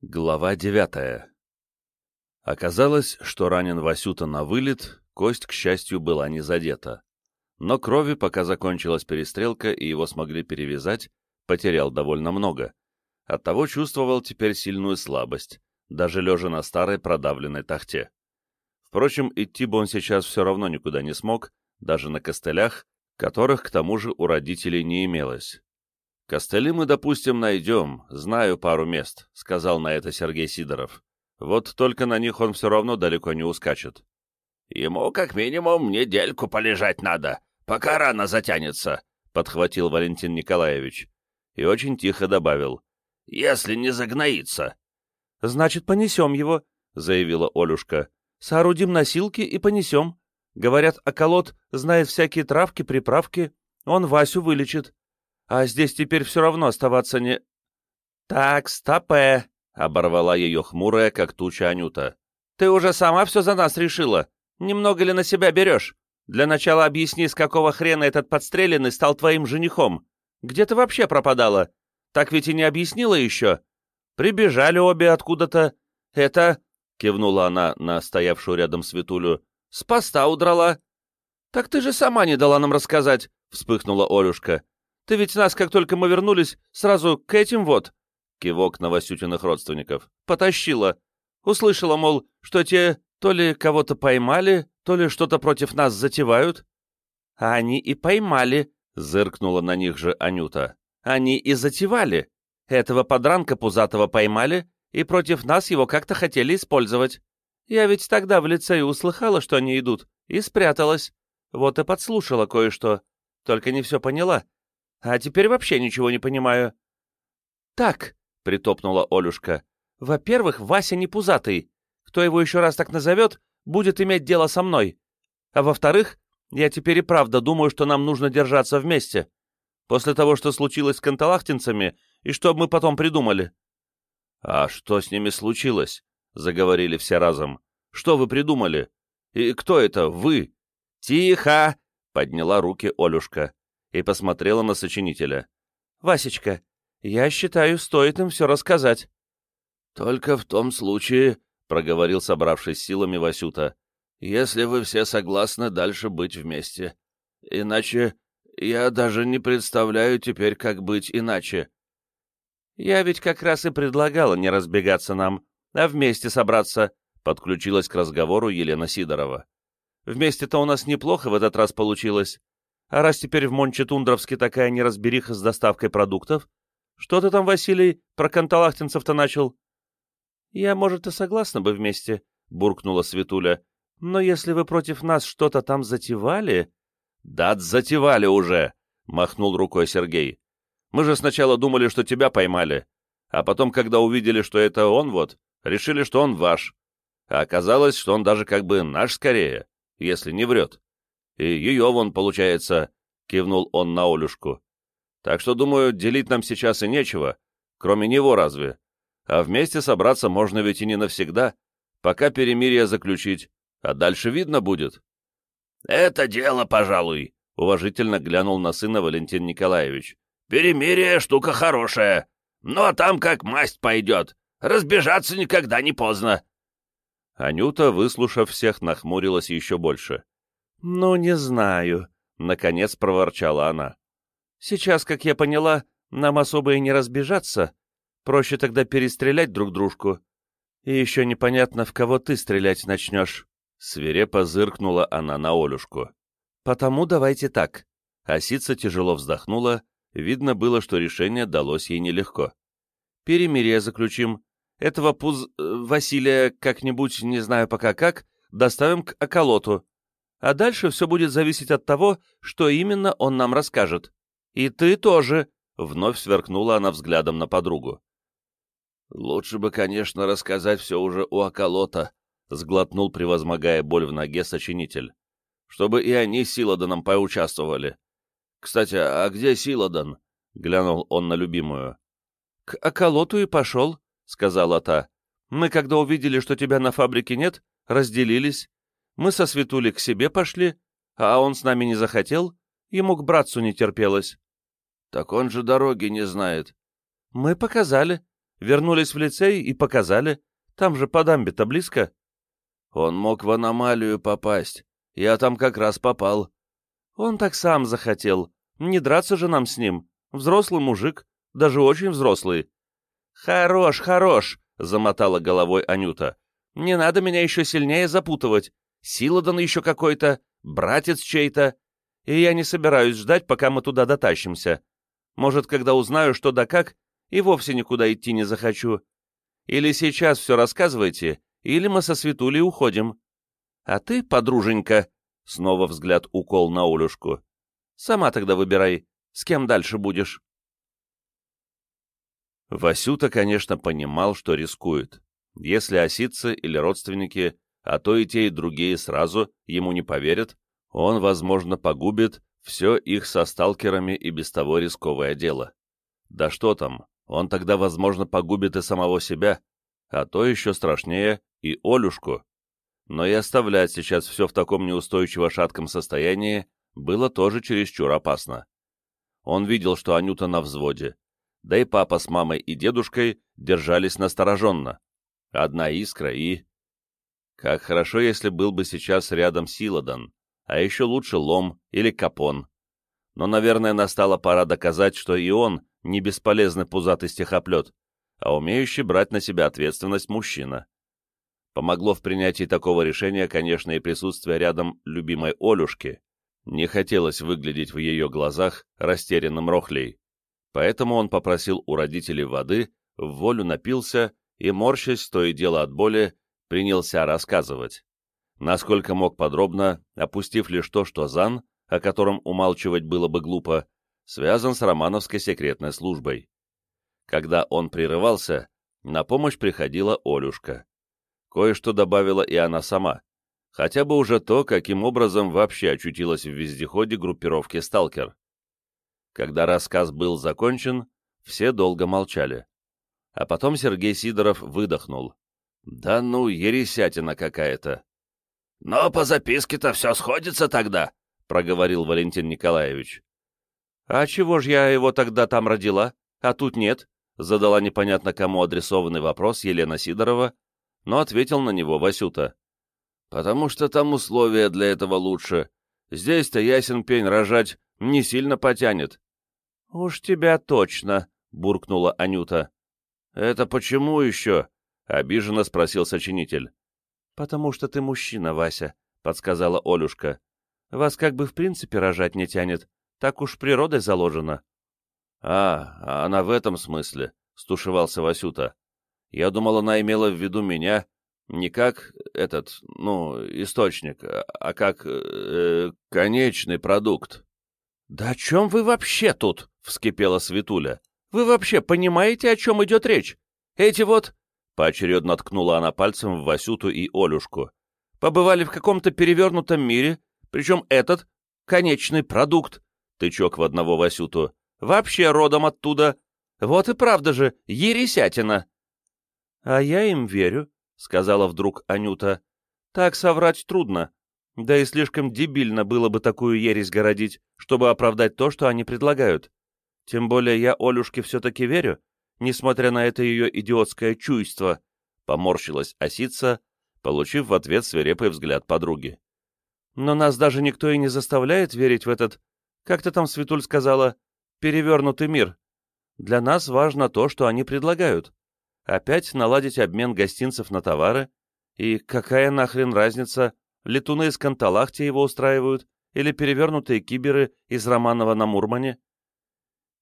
Глава девятая Оказалось, что ранен Васюта на вылет, кость, к счастью, была не задета. Но крови, пока закончилась перестрелка и его смогли перевязать, потерял довольно много. Оттого чувствовал теперь сильную слабость, даже лежа на старой продавленной тахте. Впрочем, идти бы он сейчас все равно никуда не смог, даже на костылях, которых, к тому же, у родителей не имелось. «Костыли мы, допустим, найдем, знаю пару мест», — сказал на это Сергей Сидоров. «Вот только на них он все равно далеко не ускачет». «Ему как минимум недельку полежать надо, пока рана затянется», — подхватил Валентин Николаевич. И очень тихо добавил. «Если не загноится». «Значит, понесем его», — заявила Олюшка. «Соорудим носилки и понесем. Говорят, околот знает всякие травки, приправки. Он Васю вылечит. А здесь теперь все равно оставаться не... «Так, стопе!» — оборвала ее хмурая, как туча Анюта. «Ты уже сама все за нас решила? Немного ли на себя берешь? Для начала объясни, с какого хрена этот подстреленный стал твоим женихом. Где ты вообще пропадала? Так ведь и не объяснила еще. Прибежали обе откуда-то. Это...» — кивнула она на стоявшую рядом Светулю. «С поста удрала». «Так ты же сама не дала нам рассказать», — вспыхнула Олюшка. Ты ведь нас, как только мы вернулись, сразу к этим вот...» Кивок на Васютиных родственников. «Потащила. Услышала, мол, что те то ли кого-то поймали, то ли что-то против нас затевают». «А они и поймали», — зыркнула на них же Анюта. «Они и затевали. Этого подранка пузатого поймали, и против нас его как-то хотели использовать. Я ведь тогда в лицее услыхала, что они идут, и спряталась. Вот и подслушала кое-что. Только не все поняла, а теперь вообще ничего не понимаю. Так, притопнула Олюшка. Во-первых, Вася не пузатый. Кто его еще раз так назовет, будет иметь дело со мной. А во-вторых, я теперь и правда думаю, что нам нужно держаться вместе. После того, что случилось с канталахтинцами, и что мы потом придумали. — А что с ними случилось? — заговорили все разом. — Что вы придумали? И кто это, вы? — Тихо! — подняла руки Олюшка и посмотрела на сочинителя. «Васечка, я считаю, стоит им все рассказать». «Только в том случае», — проговорил, собравшись силами Васюта, «если вы все согласны дальше быть вместе. Иначе я даже не представляю теперь, как быть иначе». «Я ведь как раз и предлагала не разбегаться нам, а вместе собраться», — подключилась к разговору Елена Сидорова. «Вместе-то у нас неплохо в этот раз получилось. А раз теперь в Монче-Тундровске такая неразбериха с доставкой продуктов, что ты там, Василий, про канталахтинцев-то начал? — Я, может, и согласна бы вместе, — буркнула Светуля. — Но если вы против нас что-то там затевали... — Да, затевали уже, — махнул рукой Сергей. — Мы же сначала думали, что тебя поймали, а потом, когда увидели, что это он вот, решили, что он ваш. А оказалось, что он даже как бы наш скорее, если не врет. И ее вон, получается, — кивнул он на Олюшку. Так что, думаю, делить нам сейчас и нечего, кроме него разве. А вместе собраться можно ведь и не навсегда, пока перемирие заключить, а дальше видно будет. — Это дело, пожалуй, — уважительно глянул на сына Валентин Николаевич. — Перемирие — штука хорошая. Ну а там как масть пойдет. Разбежаться никогда не поздно. Анюта, выслушав всех, нахмурилась еще больше. «Ну, не знаю», — наконец проворчала она. «Сейчас, как я поняла, нам особо и не разбежаться. Проще тогда перестрелять друг дружку. И еще непонятно, в кого ты стрелять начнешь». Свирепо зыркнула она на Олюшку. «Потому давайте так». Осица тяжело вздохнула, видно было, что решение далось ей нелегко. «Перемирие заключим. Этого пуз... Э, Василия как-нибудь, не знаю пока как, доставим к околоту а дальше все будет зависеть от того, что именно он нам расскажет. И ты тоже!» — вновь сверкнула она взглядом на подругу. «Лучше бы, конечно, рассказать все уже у околота», — сглотнул, превозмогая боль в ноге, сочинитель. «Чтобы и они с Силаданом поучаствовали. Кстати, а где Силадан?» — глянул он на любимую. «К околоту и пошел», — сказала та. «Мы, когда увидели, что тебя на фабрике нет, разделились. Мы со Светулей к себе пошли, а он с нами не захотел, ему к братцу не терпелось. Так он же дороги не знает. Мы показали. Вернулись в лицей и показали. Там же по дамбе-то близко. Он мог в аномалию попасть. Я там как раз попал. Он так сам захотел. Не драться же нам с ним. Взрослый мужик, даже очень взрослый. Хорош, хорош, замотала головой Анюта. Не надо меня еще сильнее запутывать. Силадан еще какой-то, братец чей-то. И я не собираюсь ждать, пока мы туда дотащимся. Может, когда узнаю, что да как, и вовсе никуда идти не захочу. Или сейчас все рассказывайте, или мы со Светулей уходим. А ты, подруженька, снова взгляд укол на Олюшку, сама тогда выбирай, с кем дальше будешь. Васюта, конечно, понимал, что рискует. Если осицы или родственники, а то и те, и другие сразу ему не поверят, он, возможно, погубит все их со сталкерами и без того рисковое дело. Да что там, он тогда, возможно, погубит и самого себя, а то еще страшнее и Олюшку. Но и оставлять сейчас все в таком неустойчиво шатком состоянии было тоже чересчур опасно. Он видел, что Анюта на взводе, да и папа с мамой и дедушкой держались настороженно. Одна искра и... Как хорошо, если был бы сейчас рядом Силадан, а еще лучше Лом или Капон. Но, наверное, настала пора доказать, что и он не бесполезный пузатый стихоплет, а умеющий брать на себя ответственность мужчина. Помогло в принятии такого решения, конечно, и присутствие рядом любимой Олюшки. Не хотелось выглядеть в ее глазах растерянным рохлей. Поэтому он попросил у родителей воды, в волю напился и, морщась то и дело от боли, принялся рассказывать. Насколько мог подробно, опустив лишь то, что Зан, о котором умалчивать было бы глупо, связан с романовской секретной службой. Когда он прерывался, на помощь приходила Олюшка. Кое-что добавила и она сама, хотя бы уже то, каким образом вообще очутилась в вездеходе группировки «Сталкер». Когда рассказ был закончен, все долго молчали. А потом Сергей Сидоров выдохнул. «Да ну, ересятина какая-то!» «Но по записке-то все сходится тогда», — проговорил Валентин Николаевич. «А чего ж я его тогда там родила, а тут нет?» Задала непонятно кому адресованный вопрос Елена Сидорова, но ответил на него Васюта. «Потому что там условия для этого лучше. Здесь-то ясен пень рожать не сильно потянет». «Уж тебя точно», — буркнула Анюта. «Это почему еще?» — обиженно спросил сочинитель. «Потому что ты мужчина, Вася», — подсказала Олюшка. «Вас как бы в принципе рожать не тянет, так уж природой заложено. — А, она в этом смысле, — стушевался Васюта. — Я думал, она имела в виду меня не как этот, ну, источник, а как э, конечный продукт. — Да о чем вы вообще тут? — вскипела Светуля. — Вы вообще понимаете, о чем идет речь? Эти вот... Поочередно ткнула она пальцем в Васюту и Олюшку. Побывали в каком-то перевернутом мире, причем этот — конечный продукт, тычок в одного Васюту, вообще родом оттуда. Вот и правда же, ересятина. — А я им верю, — сказала вдруг Анюта. — Так соврать трудно. Да и слишком дебильно было бы такую ересь городить, чтобы оправдать то, что они предлагают. Тем более я Олюшке все-таки верю, несмотря на это ее идиотское чуйство, — поморщилась осица, получив в ответ свирепый взгляд подруги. Но нас даже никто и не заставляет верить в этот как ты там, Светуль, сказала, перевернутый мир. Для нас важно то, что они предлагают. Опять наладить обмен гостинцев на товары. И какая нахрен разница, летуны из Канталахти его устраивают или перевернутые киберы из Романова на Мурмане?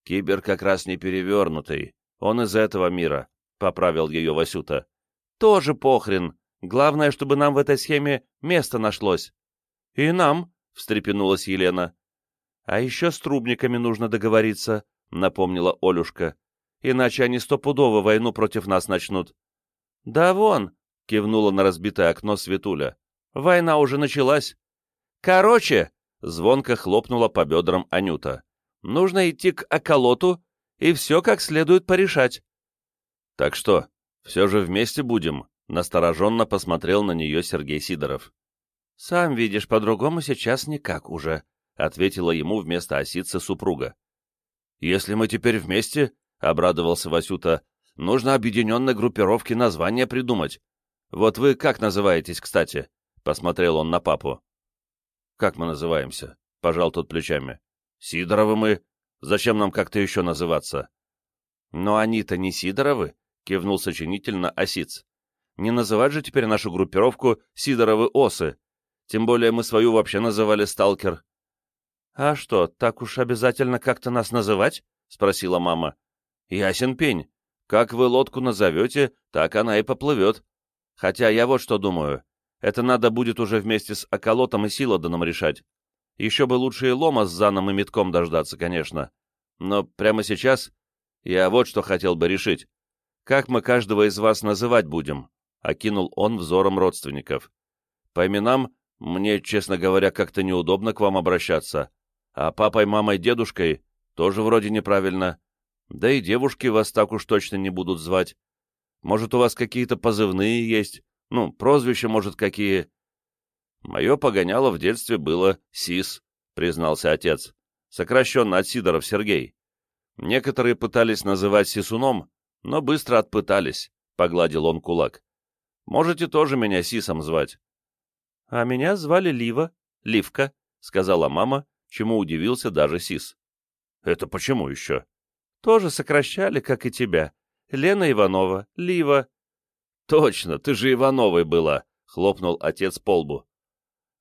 Кибер как раз не перевернутый, он из этого мира, — поправил ее Васюта. Тоже похрен. Главное, чтобы нам в этой схеме место нашлось. И нам, — встрепенулась Елена. «А еще с трубниками нужно договориться», — напомнила Олюшка. «Иначе они стопудово войну против нас начнут». «Да вон», — кивнула на разбитое окно Светуля. «Война уже началась». «Короче», — звонко хлопнула по бедрам Анюта. «Нужно идти к околоту и все как следует порешать». «Так что, все же вместе будем?» — настороженно посмотрел на нее Сергей Сидоров. «Сам видишь, по-другому сейчас никак уже», — ответила ему вместо осицы супруга. «Если мы теперь вместе», — обрадовался Васюта, нужно объединенной группировке название придумать. Вот вы как называетесь, кстати?» — посмотрел он на папу. «Как мы называемся?» — пожал тот плечами. «Сидоровы мы. Зачем нам как-то еще называться?» «Но они-то не Сидоровы», — кивнул сочинитель на осиц. «Не называть же теперь нашу группировку Сидоровы-осы. Тем более мы свою вообще называли «Сталкер». «А что, так уж обязательно как-то нас называть?» — спросила мама. «Ясен пень. Как вы лодку назовете, так она и поплывет. Хотя я вот что думаю. Это надо будет уже вместе с Околотом и Силоданом решать. Еще бы лучше и Лома с Заном и Метком дождаться, конечно. Но прямо сейчас я вот что хотел бы решить. Как мы каждого из вас называть будем?» — окинул он взором родственников. «По именам мне, честно говоря, как-то неудобно к вам обращаться. А папой, мамой, дедушкой тоже вроде неправильно. Да и девушки вас так уж точно не будут звать. Может, у вас какие-то позывные есть? Ну, прозвища, может, какие?» «Мое погоняло в детстве было СИС», — признался отец, сокращенно от Сидоров Сергей. Некоторые пытались называть Сисуном, но быстро отпытались, — погладил он кулак. Можете тоже меня Сисом звать. — А меня звали Лива, Ливка, — сказала мама, чему удивился даже Сис. — Это почему еще? — Тоже сокращали, как и тебя. Лена Иванова, Лива. — Точно, ты же Ивановой была, — хлопнул отец по лбу. —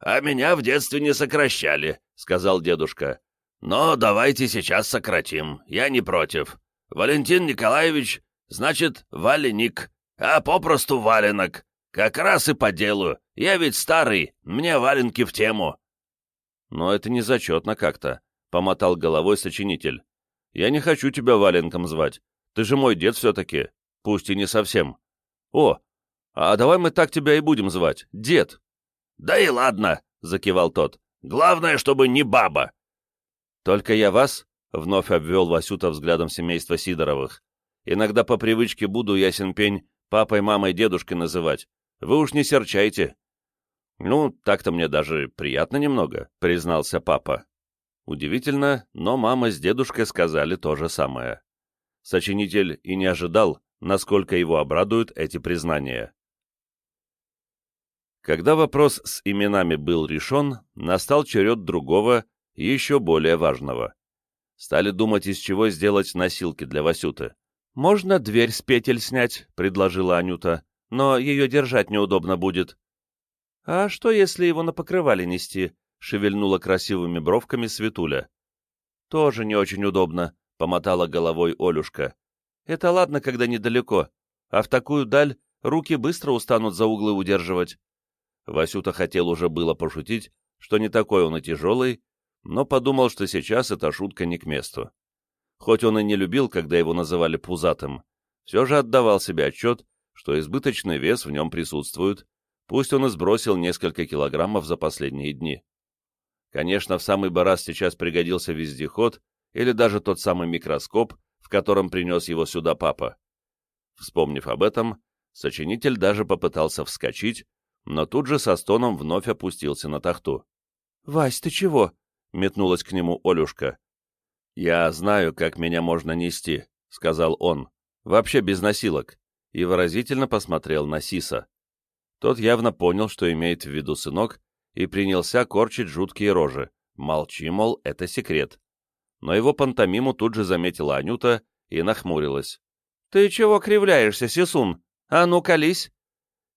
А меня в детстве не сокращали, — сказал дедушка. Но давайте сейчас сократим, я не против. Валентин Николаевич, значит, валеник, а попросту валенок. Как раз и по делу. Я ведь старый, мне валенки в тему. Но это не зачетно как-то, — помотал головой сочинитель. Я не хочу тебя валенком звать. Ты же мой дед все-таки, пусть и не совсем. О, а давай мы так тебя и будем звать, дед. Да и ладно, — закивал тот. Главное, чтобы не баба. «Только я вас?» — вновь обвел Васюта взглядом семейства Сидоровых. «Иногда по привычке буду, ясен пень, папой, мамой, дедушкой называть. Вы уж не серчайте». «Ну, так-то мне даже приятно немного», — признался папа. Удивительно, но мама с дедушкой сказали то же самое. Сочинитель и не ожидал, насколько его обрадуют эти признания. Когда вопрос с именами был решен, настал черед другого, еще более важного. Стали думать, из чего сделать носилки для Васюты. «Можно дверь с петель снять», — предложила Анюта, — «но ее держать неудобно будет». «А что, если его на покрывале нести?» — шевельнула красивыми бровками Светуля. «Тоже не очень удобно», — помотала головой Олюшка. «Это ладно, когда недалеко, а в такую даль руки быстро устанут за углы удерживать». Васюта хотел уже было пошутить, что не такой он и тяжелый, но подумал, что сейчас эта шутка не к месту. Хоть он и не любил, когда его называли пузатым, все же отдавал себе отчет, что избыточный вес в нем присутствует, пусть он и сбросил несколько килограммов за последние дни. Конечно, в самый бы раз сейчас пригодился вездеход или даже тот самый микроскоп, в котором принес его сюда папа. Вспомнив об этом, сочинитель даже попытался вскочить, но тут же со стоном вновь опустился на тахту. — Вась, ты чего? метнулась к нему Олюшка. «Я знаю, как меня можно нести», — сказал он, — «вообще без носилок», и выразительно посмотрел на Сиса. Тот явно понял, что имеет в виду сынок, и принялся корчить жуткие рожи. Молчи, мол, это секрет. Но его пантомиму тут же заметила Анюта и нахмурилась. «Ты чего кривляешься, Сисун? А ну, колись!»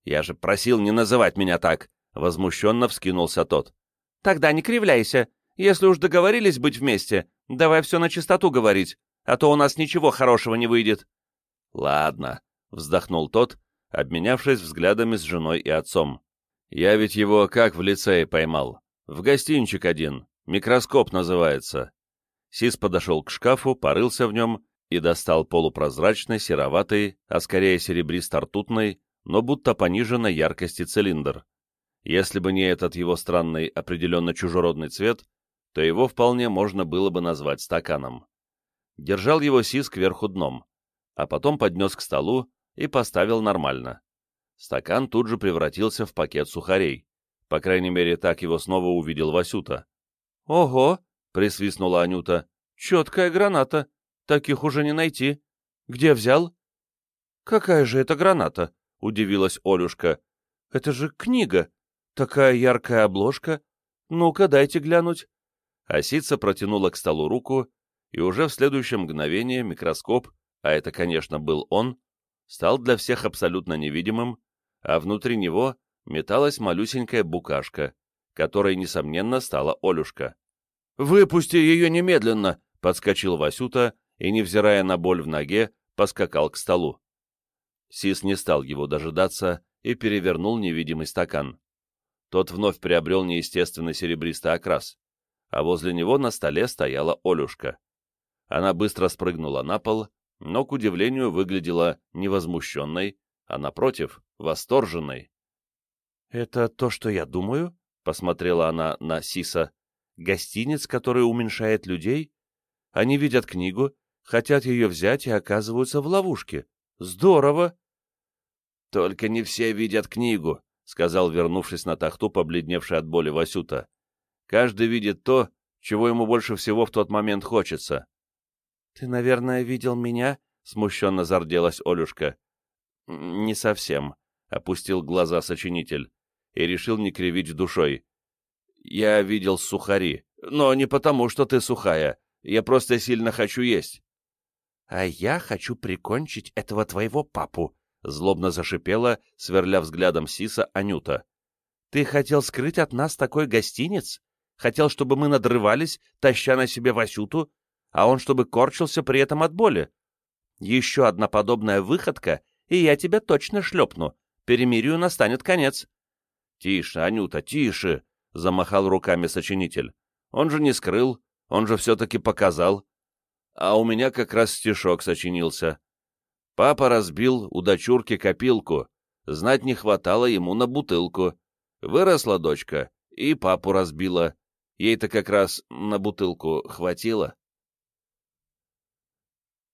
«Я же просил не называть меня так!» — возмущенно вскинулся тот. «Тогда не кривляйся если уж договорились быть вместе, давай все на чистоту говорить, а то у нас ничего хорошего не выйдет». «Ладно», — вздохнул тот, обменявшись взглядами с женой и отцом. «Я ведь его как в лицее поймал. В гостинчик один. Микроскоп называется». Сис подошел к шкафу, порылся в нем и достал полупрозрачный, сероватый, а скорее серебристо-ртутный, но будто пониженной яркости цилиндр. Если бы не этот его странный, определенно чужеродный цвет, то его вполне можно было бы назвать стаканом. Держал его Сис кверху дном, а потом поднес к столу и поставил нормально. Стакан тут же превратился в пакет сухарей. По крайней мере, так его снова увидел Васюта. «Ого!» — присвистнула Анюта. «Четкая граната. Таких уже не найти. Где взял?» «Какая же это граната?» — удивилась Олюшка. «Это же книга! Такая яркая обложка! Ну-ка, дайте глянуть!» Осица протянула к столу руку, и уже в следующее мгновение микроскоп, а это, конечно, был он, стал для всех абсолютно невидимым, а внутри него металась малюсенькая букашка, которой, несомненно, стала Олюшка. «Выпусти ее немедленно!» — подскочил Васюта и, невзирая на боль в ноге, поскакал к столу. Сис не стал его дожидаться и перевернул невидимый стакан. Тот вновь приобрел неестественный серебристый окрас, а возле него на столе стояла Олюшка. Она быстро спрыгнула на пол, но, к удивлению, выглядела невозмущенной, а, напротив, восторженной. «Это то, что я думаю?» — посмотрела она на Сиса. «Гостиниц, который уменьшает людей? Они видят книгу, хотят ее взять и оказываются в ловушке. Здорово!» «Только не все видят книгу», — сказал, вернувшись на тахту, побледневший от боли Васюта. «Каждый видит то, чего ему больше всего в тот момент хочется». «Ты, наверное, видел меня?» — смущенно зарделась Олюшка. «Не совсем», — опустил глаза сочинитель и решил не кривить душой. «Я видел сухари, но не потому, что ты сухая. Я просто сильно хочу есть». «А я хочу прикончить этого твоего папу», — злобно зашипела, сверля взглядом Сиса Анюта. «Ты хотел скрыть от нас такой гостиниц? Хотел, чтобы мы надрывались, таща на себе Васюту, а он чтобы корчился при этом от боли? Еще одна подобная выходка, и я тебя точно шлепну. Перемирию настанет конец». «Тише, Анюта, тише!» — замахал руками сочинитель. «Он же не скрыл, он же все-таки показал а у меня как раз стишок сочинился. Папа разбил у дочурки копилку, знать не хватало ему на бутылку. Выросла дочка и папу разбила. Ей-то как раз на бутылку хватило.